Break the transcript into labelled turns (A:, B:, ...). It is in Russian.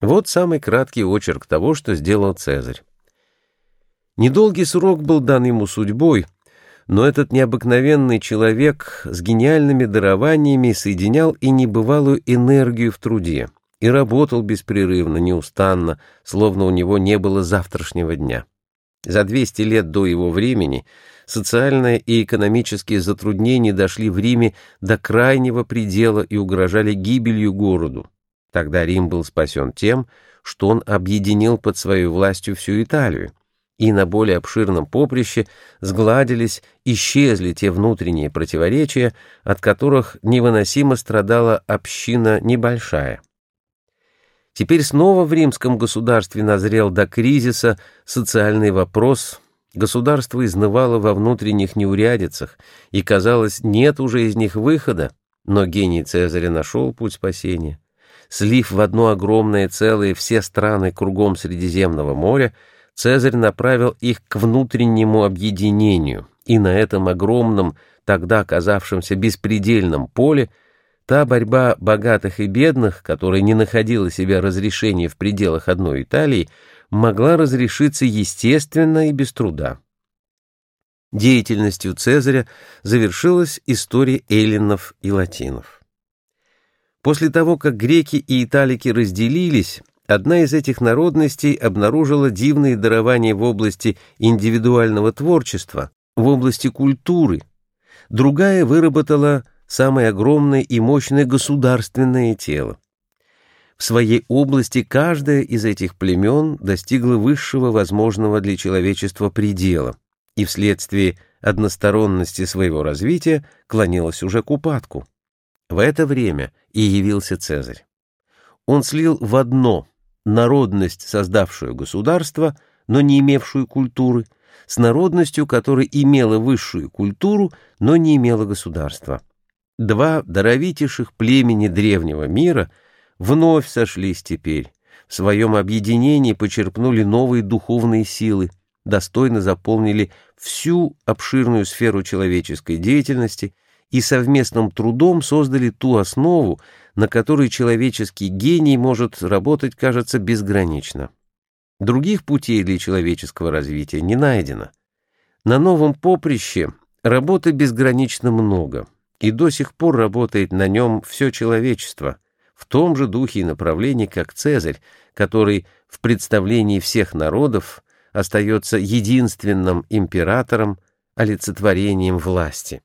A: Вот самый краткий очерк того, что сделал Цезарь. Недолгий срок был дан ему судьбой, но этот необыкновенный человек с гениальными дарованиями соединял и небывалую энергию в труде и работал беспрерывно, неустанно, словно у него не было завтрашнего дня. За 200 лет до его времени социальные и экономические затруднения дошли в Риме до крайнего предела и угрожали гибелью городу. Тогда Рим был спасен тем, что он объединил под своей властью всю Италию, и на более обширном поприще сгладились, исчезли те внутренние противоречия, от которых невыносимо страдала община небольшая. Теперь снова в римском государстве назрел до кризиса социальный вопрос, государство изнывало во внутренних неурядицах, и, казалось, нет уже из них выхода, но гений Цезаря нашел путь спасения слив в одно огромное целое все страны кругом Средиземного моря, Цезарь направил их к внутреннему объединению, и на этом огромном, тогда казавшемся беспредельном поле, та борьба богатых и бедных, которая не находила себе разрешения в пределах одной Италии, могла разрешиться естественно и без труда. Деятельностью Цезаря завершилась история эллинов и латинов. После того, как греки и италики разделились, одна из этих народностей обнаружила дивные дарования в области индивидуального творчества, в области культуры, другая выработала самое огромное и мощное государственное тело. В своей области каждая из этих племен достигла высшего возможного для человечества предела и вследствие односторонности своего развития клонилась уже к упадку. В это время и явился Цезарь. Он слил в одно народность, создавшую государство, но не имевшую культуры, с народностью, которая имела высшую культуру, но не имела государства. Два даровитейших племени древнего мира вновь сошлись теперь, в своем объединении почерпнули новые духовные силы, достойно заполнили всю обширную сферу человеческой деятельности – и совместным трудом создали ту основу, на которой человеческий гений может работать, кажется, безгранично. Других путей для человеческого развития не найдено. На новом поприще работы безгранично много, и до сих пор работает на нем все человечество, в том же духе и направлении, как Цезарь, который в представлении всех народов остается единственным императором, олицетворением власти.